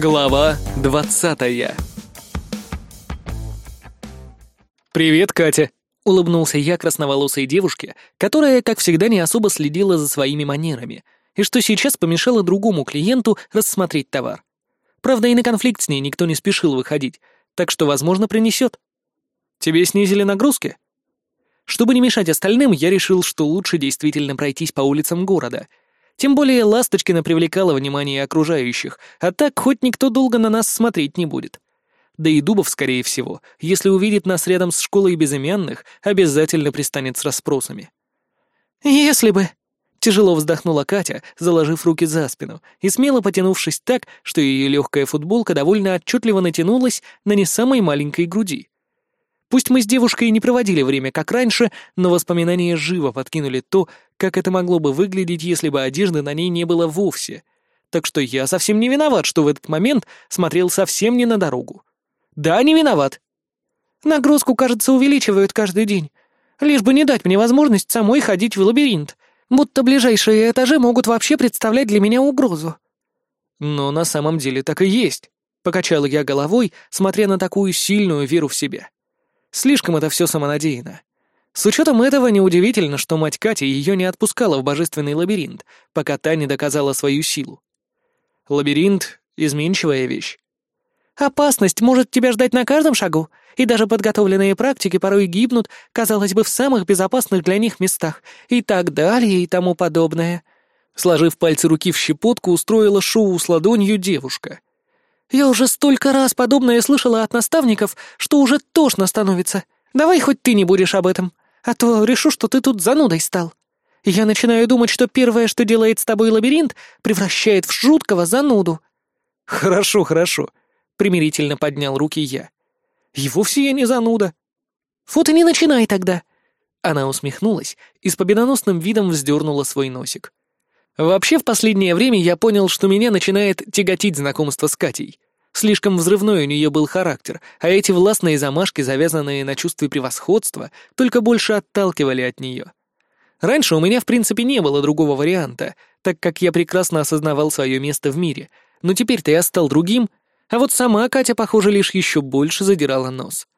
Глава двадцатая «Привет, Катя!» — улыбнулся я красноволосой девушке, которая, как всегда, не особо следила за своими манерами, и что сейчас помешало другому клиенту рассмотреть товар. Правда, и на конфликт с ней никто не спешил выходить, так что, возможно, принесет. «Тебе снизили нагрузки?» Чтобы не мешать остальным, я решил, что лучше действительно пройтись по улицам города — тем более Ласточкина привлекала внимание окружающих, а так хоть никто долго на нас смотреть не будет. Да и Дубов, скорее всего, если увидит нас рядом с школой безымянных, обязательно пристанет с расспросами. «Если бы...» — тяжело вздохнула Катя, заложив руки за спину и смело потянувшись так, что ее легкая футболка довольно отчетливо натянулась на не самой маленькой груди. Пусть мы с девушкой не проводили время как раньше, но воспоминания живо подкинули то, как это могло бы выглядеть, если бы одежды на ней не было вовсе. Так что я совсем не виноват, что в этот момент смотрел совсем не на дорогу. Да, не виноват. Нагрузку, кажется, увеличивают каждый день. Лишь бы не дать мне возможность самой ходить в лабиринт. Будто ближайшие этажи могут вообще представлять для меня угрозу. Но на самом деле так и есть. Покачал я головой, смотря на такую сильную веру в себя. Слишком это все самонадеянно. С учетом этого неудивительно, что мать Кати ее не отпускала в божественный лабиринт, пока та не доказала свою силу. Лабиринт — изменчивая вещь. Опасность может тебя ждать на каждом шагу, и даже подготовленные практики порой гибнут, казалось бы, в самых безопасных для них местах, и так далее, и тому подобное. Сложив пальцы руки в щепотку, устроила шоу с ладонью девушка. Я уже столько раз подобное слышала от наставников, что уже тошно становится. Давай хоть ты не будешь об этом, а то решу, что ты тут занудой стал. Я начинаю думать, что первое, что делает с тобой лабиринт, превращает в жуткого зануду». «Хорошо, хорошо», — примирительно поднял руки я. «И вовсе я не зануда». «Вот и не начинай тогда». Она усмехнулась и с победоносным видом вздернула свой носик. Вообще, в последнее время я понял, что меня начинает тяготить знакомство с Катей. Слишком взрывной у нее был характер, а эти властные замашки, завязанные на чувстве превосходства, только больше отталкивали от нее. Раньше у меня, в принципе, не было другого варианта, так как я прекрасно осознавал свое место в мире, но теперь-то я стал другим, а вот сама Катя, похоже, лишь еще больше задирала нос.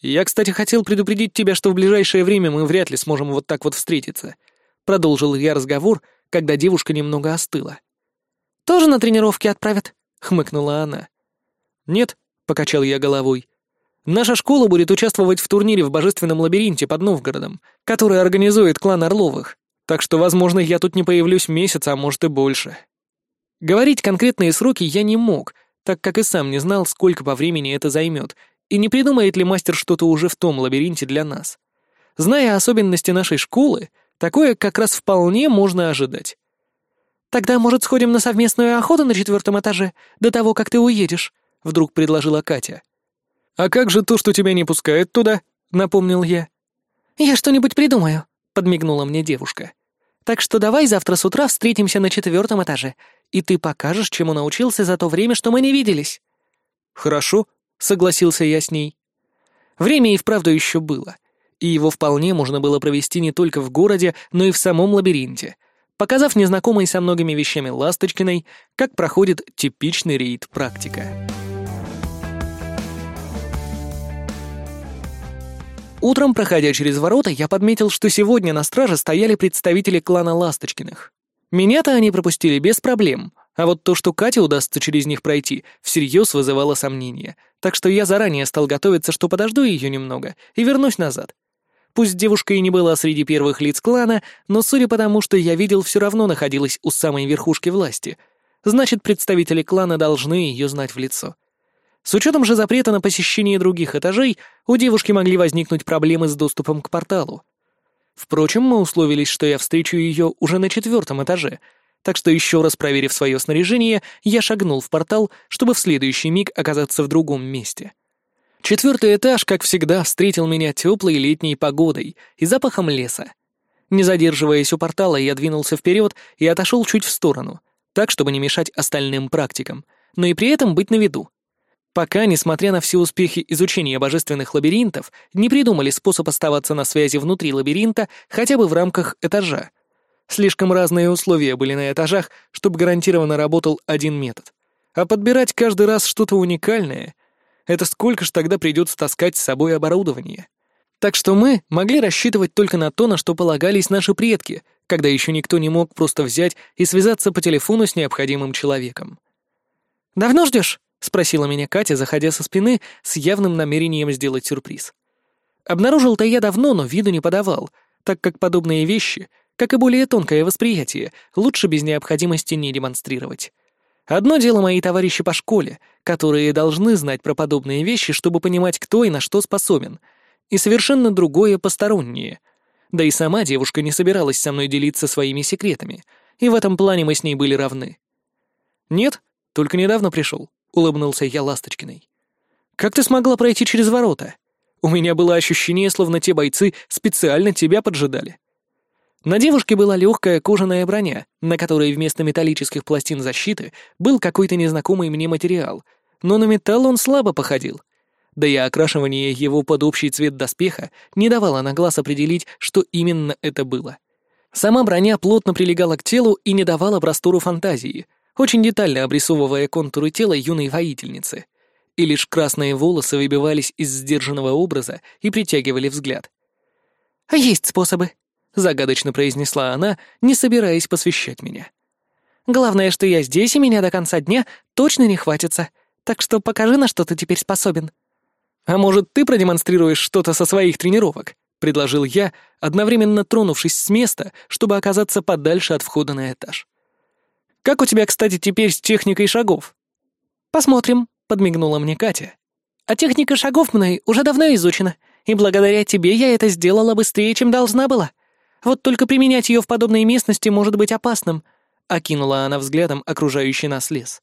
«Я, кстати, хотел предупредить тебя, что в ближайшее время мы вряд ли сможем вот так вот встретиться», — продолжил я разговор, когда девушка немного остыла. «Тоже на тренировки отправят?» — хмыкнула она. «Нет», — покачал я головой. «Наша школа будет участвовать в турнире в Божественном лабиринте под Новгородом, который организует клан Орловых, так что, возможно, я тут не появлюсь месяц, а может и больше». Говорить конкретные сроки я не мог, так как и сам не знал, сколько по времени это займет, и не придумает ли мастер что-то уже в том лабиринте для нас. Зная особенности нашей школы, Такое как раз вполне можно ожидать. «Тогда, может, сходим на совместную охоту на четвертом этаже, до того, как ты уедешь?» — вдруг предложила Катя. «А как же то, что тебя не пускают туда?» — напомнил я. «Я что-нибудь придумаю», — подмигнула мне девушка. «Так что давай завтра с утра встретимся на четвертом этаже, и ты покажешь, чему научился за то время, что мы не виделись». «Хорошо», — согласился я с ней. Время и вправду еще было и его вполне можно было провести не только в городе, но и в самом лабиринте, показав незнакомой со многими вещами Ласточкиной, как проходит типичный рейд практика. Утром, проходя через ворота, я подметил, что сегодня на страже стояли представители клана Ласточкиных. Меня-то они пропустили без проблем, а вот то, что Кате удастся через них пройти, всерьез вызывало сомнения, так что я заранее стал готовиться, что подожду ее немного и вернусь назад. Пусть девушка и не была среди первых лиц клана, но, судя по тому, что я видел, все равно находилась у самой верхушки власти. Значит, представители клана должны ее знать в лицо. С учетом же запрета на посещение других этажей, у девушки могли возникнуть проблемы с доступом к порталу. Впрочем, мы условились, что я встречу ее уже на четвертом этаже, так что еще раз проверив свое снаряжение, я шагнул в портал, чтобы в следующий миг оказаться в другом месте. Четвертый этаж, как всегда, встретил меня теплой летней погодой и запахом леса. Не задерживаясь у портала, я двинулся вперед и отошел чуть в сторону, так, чтобы не мешать остальным практикам, но и при этом быть на виду. Пока, несмотря на все успехи изучения божественных лабиринтов, не придумали способ оставаться на связи внутри лабиринта хотя бы в рамках этажа. Слишком разные условия были на этажах, чтобы гарантированно работал один метод. А подбирать каждый раз что-то уникальное — это сколько ж тогда придется таскать с собой оборудование? Так что мы могли рассчитывать только на то, на что полагались наши предки, когда еще никто не мог просто взять и связаться по телефону с необходимым человеком. «Давно ждешь?» — спросила меня Катя, заходя со спины с явным намерением сделать сюрприз. Обнаружил-то я давно, но виду не подавал, так как подобные вещи, как и более тонкое восприятие, лучше без необходимости не демонстрировать. Одно дело мои товарищи по школе, которые должны знать про подобные вещи, чтобы понимать, кто и на что способен, и совершенно другое постороннее. Да и сама девушка не собиралась со мной делиться своими секретами, и в этом плане мы с ней были равны. «Нет, только недавно пришел», — улыбнулся я Ласточкиной. «Как ты смогла пройти через ворота? У меня было ощущение, словно те бойцы специально тебя поджидали». На девушке была легкая кожаная броня, на которой вместо металлических пластин защиты был какой-то незнакомый мне материал, но на металл он слабо походил. Да и окрашивание его под общий цвет доспеха не давало на глаз определить, что именно это было. Сама броня плотно прилегала к телу и не давала простору фантазии, очень детально обрисовывая контуры тела юной воительницы. И лишь красные волосы выбивались из сдержанного образа и притягивали взгляд. «Есть способы», — загадочно произнесла она, не собираясь посвящать меня. «Главное, что я здесь, и меня до конца дня точно не хватится, так что покажи, на что ты теперь способен». «А может, ты продемонстрируешь что-то со своих тренировок?» — предложил я, одновременно тронувшись с места, чтобы оказаться подальше от входа на этаж. «Как у тебя, кстати, теперь с техникой шагов?» «Посмотрим», — подмигнула мне Катя. «А техника шагов мной уже давно изучена, и благодаря тебе я это сделала быстрее, чем должна была. Вот только применять ее в подобной местности может быть опасным», — окинула она взглядом окружающий нас лес.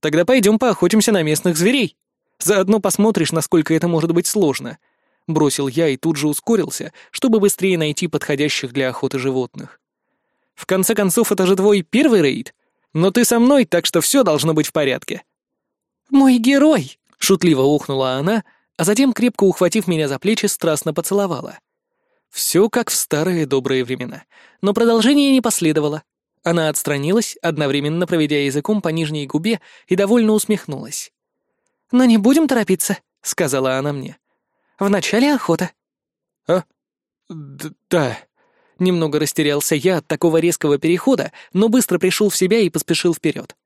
«Тогда пойдем поохотимся на местных зверей. Заодно посмотришь, насколько это может быть сложно», — бросил я и тут же ускорился, чтобы быстрее найти подходящих для охоты животных. «В конце концов, это же твой первый рейд, но ты со мной, так что все должно быть в порядке». «Мой герой!» — шутливо ухнула она, а затем, крепко ухватив меня за плечи, страстно поцеловала. Все как в старые добрые времена. Но продолжение не последовало. Она отстранилась, одновременно проведя языком по нижней губе, и довольно усмехнулась. «Но не будем торопиться», — сказала она мне. «Вначале охота». «А? Д да». Немного растерялся я от такого резкого перехода, но быстро пришел в себя и поспешил вперед.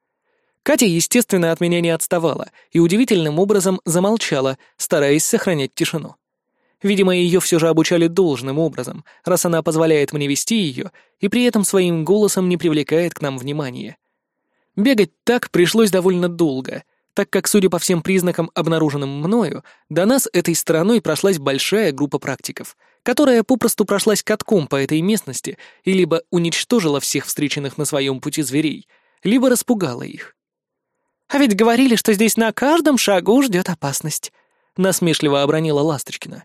Катя, естественно, от меня не отставала и удивительным образом замолчала, стараясь сохранять тишину. Видимо, ее все же обучали должным образом, раз она позволяет мне вести ее и при этом своим голосом не привлекает к нам внимания. Бегать так пришлось довольно долго, так как, судя по всем признакам, обнаруженным мною, до нас этой стороной прошлась большая группа практиков, которая попросту прошлась катком по этой местности и либо уничтожила всех встреченных на своем пути зверей, либо распугала их. «А ведь говорили, что здесь на каждом шагу ждет опасность», — насмешливо обронила Ласточкина.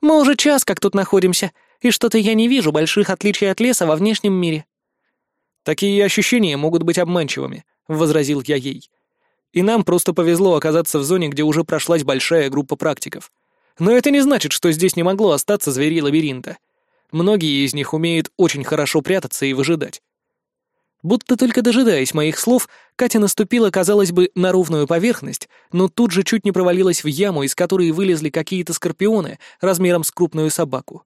Мы уже час как тут находимся, и что-то я не вижу больших отличий от леса во внешнем мире». «Такие ощущения могут быть обманчивыми», — возразил я ей. «И нам просто повезло оказаться в зоне, где уже прошлась большая группа практиков. Но это не значит, что здесь не могло остаться зверей лабиринта. Многие из них умеют очень хорошо прятаться и выжидать. Будто только дожидаясь моих слов, Катя наступила, казалось бы, на ровную поверхность, но тут же чуть не провалилась в яму, из которой вылезли какие-то скорпионы размером с крупную собаку.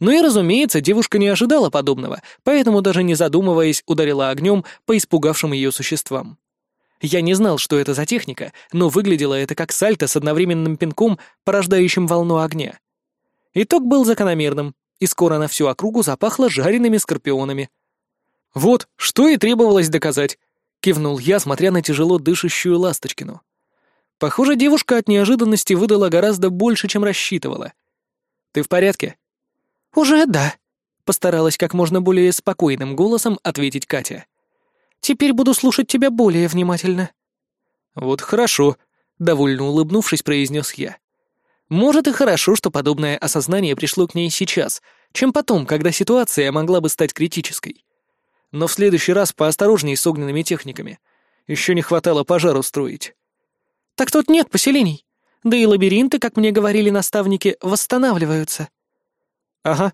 Ну и, разумеется, девушка не ожидала подобного, поэтому даже не задумываясь ударила огнем по испугавшим ее существам. Я не знал, что это за техника, но выглядело это как сальто с одновременным пинком, порождающим волну огня. Итог был закономерным, и скоро на всю округу запахло жареными скорпионами — «Вот, что и требовалось доказать», — кивнул я, смотря на тяжело дышащую Ласточкину. Похоже, девушка от неожиданности выдала гораздо больше, чем рассчитывала. «Ты в порядке?» «Уже да», — постаралась как можно более спокойным голосом ответить Катя. «Теперь буду слушать тебя более внимательно». «Вот хорошо», — довольно улыбнувшись, произнес я. «Может и хорошо, что подобное осознание пришло к ней сейчас, чем потом, когда ситуация могла бы стать критической. Но в следующий раз поосторожней с огненными техниками. Еще не хватало пожар устроить. Так тут нет поселений. Да и лабиринты, как мне говорили наставники, восстанавливаются. Ага.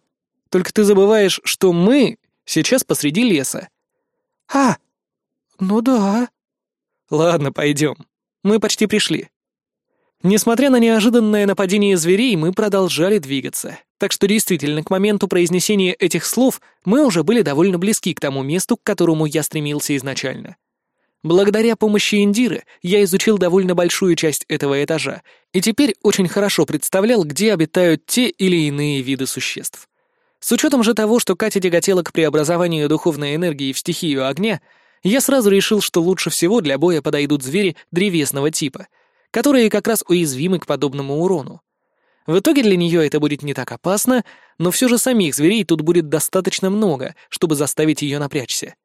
Только ты забываешь, что мы сейчас посреди леса. А, ну да. Ладно, пойдем. Мы почти пришли. Несмотря на неожиданное нападение зверей, мы продолжали двигаться, так что действительно к моменту произнесения этих слов мы уже были довольно близки к тому месту, к которому я стремился изначально. Благодаря помощи Индиры я изучил довольно большую часть этого этажа и теперь очень хорошо представлял, где обитают те или иные виды существ. С учетом же того, что Катя тяготела к преобразованию духовной энергии в стихию огня, я сразу решил, что лучше всего для боя подойдут звери древесного типа, которые как раз уязвимы к подобному урону. В итоге для нее это будет не так опасно, но все же самих зверей тут будет достаточно много, чтобы заставить ее напрячься.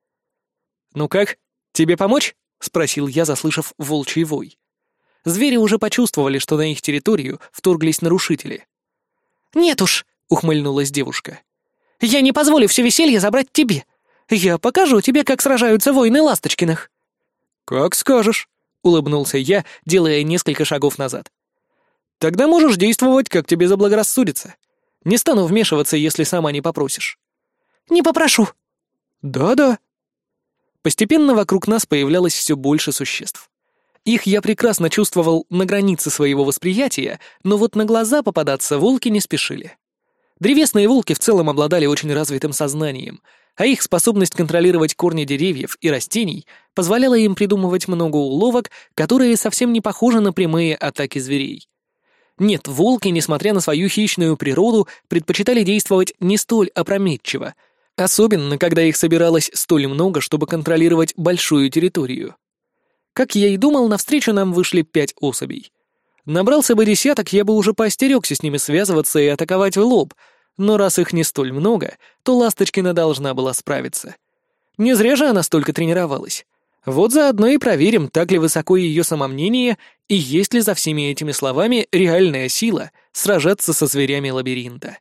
«Ну как, тебе помочь?» — спросил я, заслышав волчий вой. Звери уже почувствовали, что на их территорию вторглись нарушители. «Нет уж», — ухмыльнулась девушка. «Я не позволю все веселье забрать тебе. Я покажу тебе, как сражаются воины Ласточкиных». «Как скажешь», — улыбнулся я, делая несколько шагов назад. «Тогда можешь действовать, как тебе заблагорассудится. Не стану вмешиваться, если сама не попросишь». «Не попрошу». «Да-да». Постепенно вокруг нас появлялось все больше существ. Их я прекрасно чувствовал на границе своего восприятия, но вот на глаза попадаться волки не спешили. Древесные волки в целом обладали очень развитым сознанием, а их способность контролировать корни деревьев и растений позволяла им придумывать много уловок, которые совсем не похожи на прямые атаки зверей. Нет, волки, несмотря на свою хищную природу, предпочитали действовать не столь опрометчиво, особенно когда их собиралось столь много, чтобы контролировать большую территорию. Как я и думал, навстречу нам вышли пять особей. Набрался бы десяток, я бы уже поостерегся с ними связываться и атаковать в лоб, но раз их не столь много, то Ласточкина должна была справиться. Не зря же она столько тренировалась. Вот заодно и проверим, так ли высоко ее самомнение и есть ли за всеми этими словами реальная сила сражаться со зверями лабиринта.